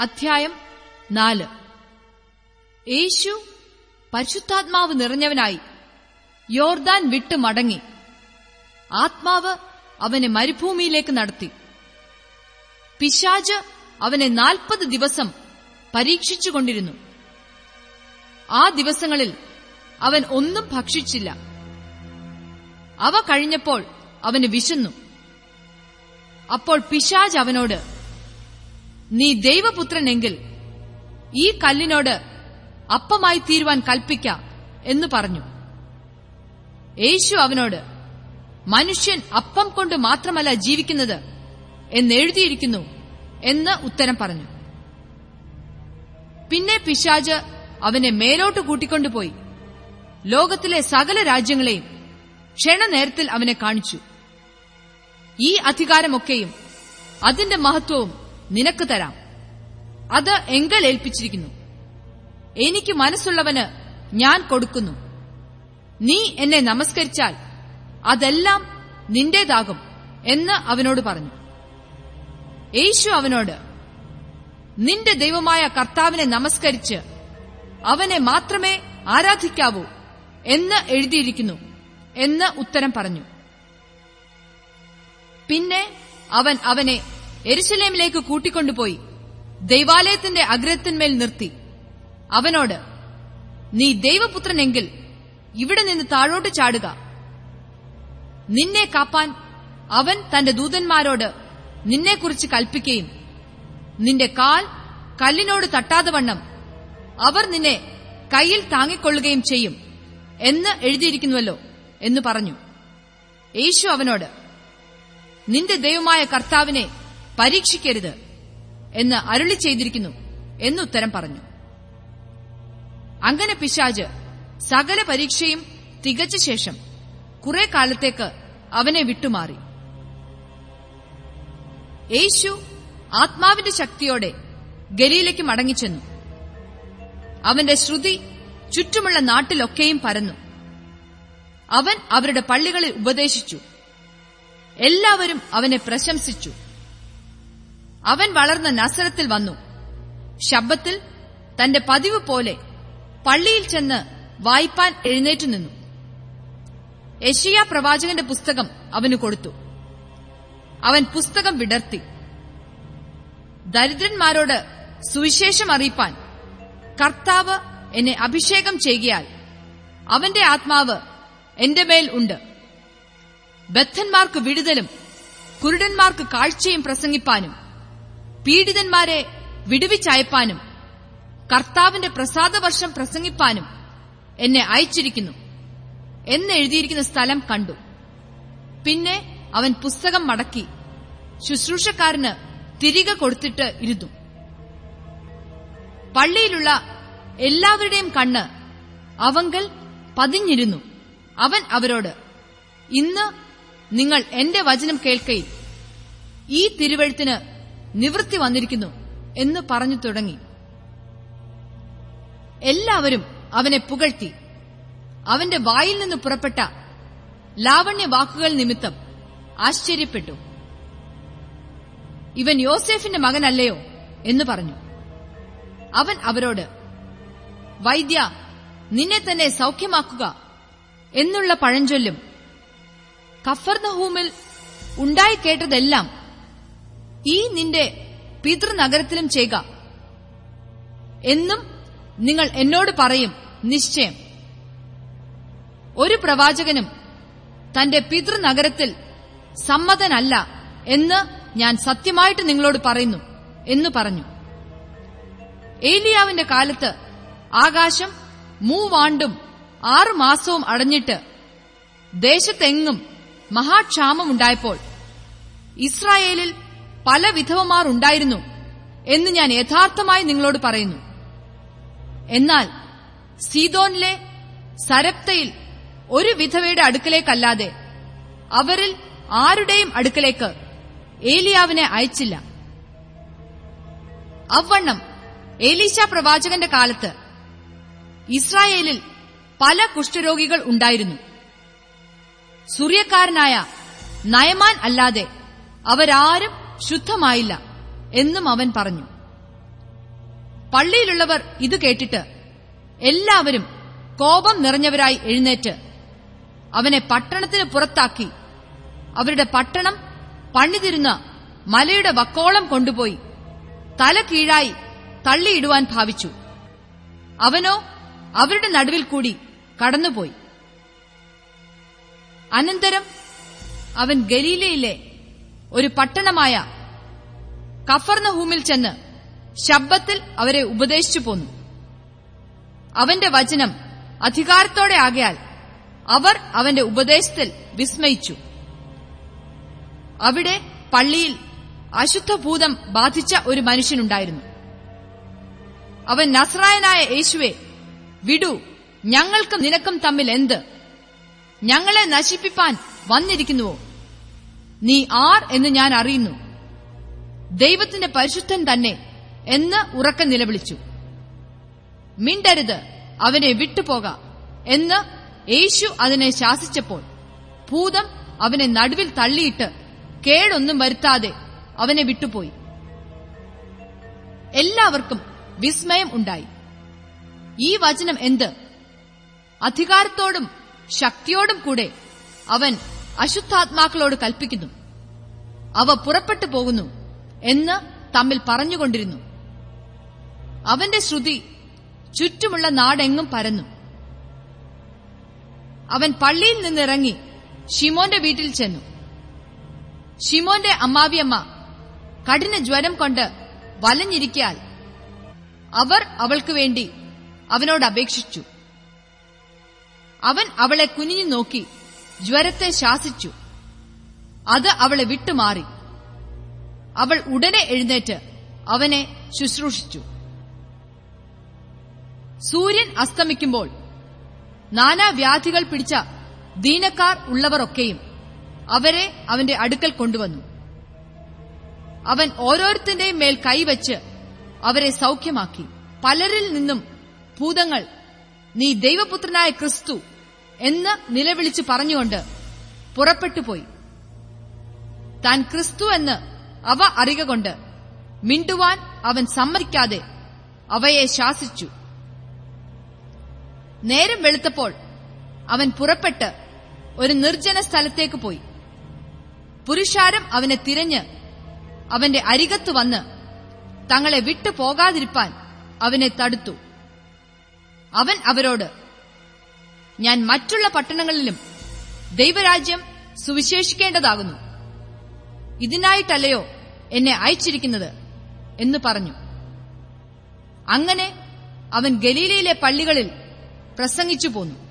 അധ്യായം നാല്. യേശു പരിശുദ്ധാത്മാവ് നിറഞ്ഞവനായി യോർദാൻ വിട്ട് മടങ്ങി. ആത്മാവ് അവനെ മരുഭൂമിയിലേക്ക് നടത്തി. പിശാജ് അവനെ നാൽപ്പത് ദിവസം പരീക്ഷിച്ചുകൊണ്ടിരുന്നു. ആ ദിവസങ്ങളിൽ അവൻ ഒന്നും ഭക്ഷിച്ചില്ല. അവ കഴിഞ്ഞപ്പോൾ അവന് വിശന്നു. അപ്പോൾ പിശാജ് അവനോട് നീ ദൈവപുത്രനെങ്കിൽ ഈ കല്ലിനോട് അപ്പമായി തീരുവാൻ കൽപ്പിക്ക എന്ന് പറഞ്ഞു. യേശു അവനോട് മനുഷ്യൻ അപ്പം കൊണ്ട് മാത്രമല്ല ജീവിക്കുന്നത് എന്നെഴുതിയിരിക്കുന്നു എന്ന് ഉത്തരം പറഞ്ഞു. പിന്നെ പിശാജ് അവനെ മേലോട്ട് കൂട്ടിക്കൊണ്ടുപോയി ലോകത്തിലെ സകല രാജ്യങ്ങളെയും ക്ഷണനേരത്തിൽ അവനെ കാണിച്ചു. ഈ അധികാരമൊക്കെയും അതിന്റെ മഹത്വവും നിനക്ക് തരാം. അത് എങ്കൽ ഏൽപ്പിച്ചിരിക്കുന്നു. എനിക്ക് മനസ്സുള്ളവന് ഞാൻ കൊടുക്കുന്നു. നീ എന്നെ നമസ്കരിച്ചാൽ അതെല്ലാം നിന്റേതാകും എന്ന് അവനോട് പറഞ്ഞു. യേശു അവനോട് നിന്റെ ദൈവമായ കർത്താവിനെ നമസ്കരിച്ച് അവനെ മാത്രമേ ആരാധിക്കാവൂ എന്ന് എഴുതിയിരിക്കുന്നു എന്ന് ഉത്തരം പറഞ്ഞു. പിന്നെ അവൻ അവനെ എരുശലേമിലേക്ക് കൂട്ടിക്കൊണ്ടുപോയി. ദൈവാലയത്തിന്റെ അഗ്രത്തിന്മേൽ നിർത്തി. അവനോട് നീ ദൈവപുത്രനെങ്കിൽ ഇവിടെ നിന്ന് താഴോട്ട് ചാടുക. നിന്നെ കാപ്പാൻ അവൻ തന്റെ ദൂതന്മാരോട് നിന്നെക്കുറിച്ച് കൽപ്പിക്കുകയും നിന്റെ കാൽ കല്ലിനോട് തട്ടാതെ വണ്ണം. അവർ നിന്നെ കയ്യിൽ താങ്ങിക്കൊള്ളുകയും ചെയ്യും എന്ന് എഴുതിയിരിക്കുന്നുവല്ലോ എന്ന് പറഞ്ഞു. യേശു അവനോട് നിന്റെ ദൈവമായ കർത്താവിനെ പരീക്ഷിക്കരുത് എന്ന് അരുളി ചെയ്തിരിക്കുന്നു എന്നുത്തരം പറഞ്ഞു. അങ്ങനെ പിശാജ് സകല പരീക്ഷയും തികച്ച ശേഷം കുറെ കാലത്തേക്ക് അവനെ വിട്ടുമാറി. യേശു ആത്മാവിന്റെ ശക്തിയോടെ ഗലീലയ്ക്ക് മടങ്ങിച്ചെന്നു. അവന്റെ ശ്രുതി ചുറ്റുമുള്ള നാട്ടിലൊക്കെയും പരന്നു. അവൻ അവരുടെ പള്ളികളിൽ ഉപദേശിച്ചു. എല്ലാവരും അവനെ പ്രശംസിച്ചു. അവൻ വളർന്ന നസരത്തിൽ വന്നു. ശബ്ദത്തിൽ തന്റെ പതിവ് പോലെ പള്ളിയിൽ ചെന്ന് വായ്പാൻ എഴുന്നേറ്റു നിന്നു. യഷിയ പ്രവാചകന്റെ പുസ്തകം അവന് കൊടുത്തു. അവൻ പുസ്തകം വിടർത്തി. ദരിദ്രന്മാരോട് സുവിശേഷം അറിയിപ്പാൻ കർത്താവ് എന്നെ അഭിഷേകം ചെയ്യുകയാൽ അവന്റെ ആത്മാവ് എന്റെ മേൽ ഉണ്ട്. ബദ്ധന്മാർക്ക് വിടുതലും കുരുടന്മാർക്ക് കാഴ്ചയും പ്രസംഗിപ്പാനും പീഡിതന്മാരെ വിടുവിച്ചയപ്പാനും കർത്താവിന്റെ പ്രസാദവർഷം പ്രസംഗിപ്പാനും എന്നെ അയച്ചിരിക്കുന്നു. എന്നെഴുതിയിരിക്കുന്ന സ്ഥലം കണ്ടു. പിന്നെ അവൻ പുസ്തകം മടക്കി ശുശ്രൂഷക്കാരന് തിരികെ കൊടുത്തിട്ട് ഇരുന്നു. പള്ളിയിലുള്ള എല്ലാവരുടെയും കണ്ണ് അവങ്കൽ പതിഞ്ഞിരുന്നു. അവൻ അവരോട് ഇന്ന് നിങ്ങൾ എന്റെ വചനം കേൾക്കയിൽ. ഈ തിരുവഴുത്തിന് നിവൃത്തി വന്നിരിക്കുന്നു എന്ന് പറഞ്ഞു തുടങ്ങി. എല്ലാവരും അവനെ പുകഴ്ത്തി. അവന്റെ വായിൽ നിന്ന് പുറപ്പെട്ട ലാവണ്യ വാക്കുകൾ നിമിത്തം ആശ്ചര്യപ്പെട്ടു. ഇവൻ യോസേഫിന്റെ മകനല്ലയോ എന്ന് പറഞ്ഞു. അവൻ അവരോട് വൈദ്യ നിന്നെ തന്നെ സൌഖ്യമാക്കുക എന്നുള്ള പഴഞ്ചൊല്ലും കഫർനഹൂമിൽ ഉണ്ടായി കേട്ടതെല്ലാം ഈ നിന്റെ പിതൃനഗരത്തിലും ചെയ്യുക. എന്നും നിങ്ങൾ എന്നോട് പറയും നിശ്ചയം. ഒരു പ്രവാചകനും തന്റെ പിതൃനഗരത്തിൽ സമ്മതനല്ല എന്ന് ഞാൻ സത്യമായിട്ട് നിങ്ങളോട് പറയുന്നു എന്ന് പറഞ്ഞു. ഏലിയാവിന്റെ കാലത്ത് ആകാശം മൂവാണ്ടും ആറു മാസവും അടഞ്ഞിട്ട് ദേശത്തെങ്ങും മഹാക്ഷാമമുണ്ടായപ്പോൾ ഇസ്രായേലിൽ പല വിധവമാർ ഉണ്ടായിരുന്നു എന്ന് ഞാൻ യഥാർത്ഥമായി നിങ്ങളോട് പറയുന്നു. എന്നാൽ സീതോനിലെ സരപ്തയിൽ ഒരു വിധവയുടെ അടുക്കലേക്കല്ലാതെ അവരിൽ ആരുടെയും അടുക്കലേക്ക് ഏലിയാവിനെ അയച്ചില്ല. അവണ്ണം ഏലീശ പ്രവാചകന്റെ കാലത്ത് ഇസ്രായേലിൽ പല കുഷ്ഠരോഗികൾ ഉണ്ടായിരുന്നു. സൂര്യക്കാരനായ നയമാൻ അല്ലാതെ അവരാരും ശുദ്ധമായില്ല എന്നും അവൻ പറഞ്ഞു. പള്ളിയിലുള്ളവർ ഇത് കേട്ടിട്ട് എല്ലാവരും കോപം നിറഞ്ഞവരായി എഴുന്നേറ്റ് അവനെ പട്ടണത്തിന് പുറത്താക്കി. അവരുടെ പട്ടണം പണിതിരുന്ന മലയുടെ വക്കോളം കൊണ്ടുപോയി തല കീഴായി തള്ളിയിടുവാൻ ഭാവിച്ചു. അവനോ അവരുടെ നടുവിൽ കൂടി കടന്നുപോയി. അനന്തരം അവൻ ഗലീലയിലെ ഒരു പട്ടണമായ കഫർണഹൂമിൽ ചെന്ന് ശബ്ദത്തിൽ അവരെ ഉപദേശിച്ചു പോന്നു. അവന്റെ വചനം അധികാരത്തോടെ ആകയാൽ അവർ അവന്റെ ഉപദേശത്തിൽ വിസ്മയിച്ചു. അവിടെ പള്ളിയിൽ അശുദ്ധഭൂതം ബാധിച്ച ഒരു മനുഷ്യനുണ്ടായിരുന്നു. അവൻ നസ്രായനായ യേശുവെ വിടു ഞങ്ങൾക്കും നിനക്കും തമ്മിൽ എന്ത്? ഞങ്ങളെ നശിപ്പിപ്പാൻ വന്നിരിക്കുന്നുവോ? നീ ആർ എന്ന് ഞാൻ അറിയുന്നു. ദൈവത്തിന്റെ പരിശുദ്ധൻ തന്നെ എന്ന് ഉറക്കം നിലവിളിച്ചു. മിണ്ടരുത് അവനെ വിട്ടുപോക എന്ന് യേശു അതിനെ ശാസിച്ചപ്പോൾ ഭൂതം അവനെ നടുവിൽ തള്ളിയിട്ട് കേടൊന്നും വരുത്താതെ അവനെ വിട്ടുപോയി. എല്ലാവർക്കും വിസ്മയം ഉണ്ടായി. ഈ വചനം എന്ത്? അധികാരത്തോടും ശക്തിയോടും കൂടെ അവൻ അശുദ്ധാത്മാക്കളോട് കൽപ്പിക്കുന്നു. അവ പുറപ്പെട്ടു പോകുന്നു എന്ന് തമ്മിൽ പറഞ്ഞുകൊണ്ടിരുന്നു. അവന്റെ ശ്രുതി ചുറ്റുമുള്ള നാടെങ്ങും പരന്നു. അവൻ പള്ളിയിൽ നിന്നിറങ്ങി ഷിമോന്റെ വീട്ടിൽ ചെന്നു. ഷിമോന്റെ അമ്മാവിയമ്മ കഠിന ജ്വരം കൊണ്ട് വലഞ്ഞിരിക്കാൽ അവർ അവൾക്ക് വേണ്ടി അവനോട് അപേക്ഷിച്ചു. അവൻ അവളെ കുനിഞ്ഞു നോക്കി ജ്വരത്തെ ശാസിച്ചു. അത് അവളെ വിട്ടുമാറി. അവൾ ഉടനെ എഴുന്നേറ്റ് അവനെ ശുശ്രൂഷിച്ചു. സൂര്യൻ അസ്തമിക്കുമ്പോൾ നാനാവ്യാധികൾ പിടിച്ച ദീനക്കാർ ഉള്ളവരൊക്കെയും അവരെ അവന്റെ അടുക്കൽ കൊണ്ടുവന്നു. അവൻ ഓരോരുത്തന്റെയും മേൽ കൈവച്ച് അവരെ സൗഖ്യമാക്കി. പലരിൽ നിന്നും ഭൂതങ്ങൾ നീ ദൈവപുത്രനായ ക്രിസ്തു എന്ന് നിലവിളിച്ച് പറഞ്ഞുകൊണ്ട് പുറപ്പെട്ടുപോയി താൻ ക്രിസ്തു എന്ന് അവ അറിക കൊണ്ട് മിണ്ടുവാൻ അവൻ സമ്മതിക്കാതെ അവയെ ശാസിച്ചു. നേരം വെളുത്തപ്പോൾ അവൻ പുറപ്പെട്ട് ഒരു നിർജന സ്ഥലത്തേക്ക് പോയി. പുരുഷാരം അവനെ തിരഞ്ഞ് അവന്റെ അരികത്ത് വന്ന് തങ്ങളെ വിട്ടു പോകാതിരിപ്പാൻ അവനെ തടുത്തു. അവൻ അവരോട് ഞാൻ മറ്റുള്ള പട്ടണങ്ങളിലും ദൈവരാജ്യം സുവിശേഷിക്കേണ്ടതാകുന്നു. ഇതിനായിട്ടല്ലയോ എന്നെ അയച്ചിരിക്കുന്നത് എന്ന് പറഞ്ഞു. അങ്ങനെ അവൻ ഗലീലയിലെ പള്ളികളിൽ പ്രസംഗിച്ചു പോന്നു.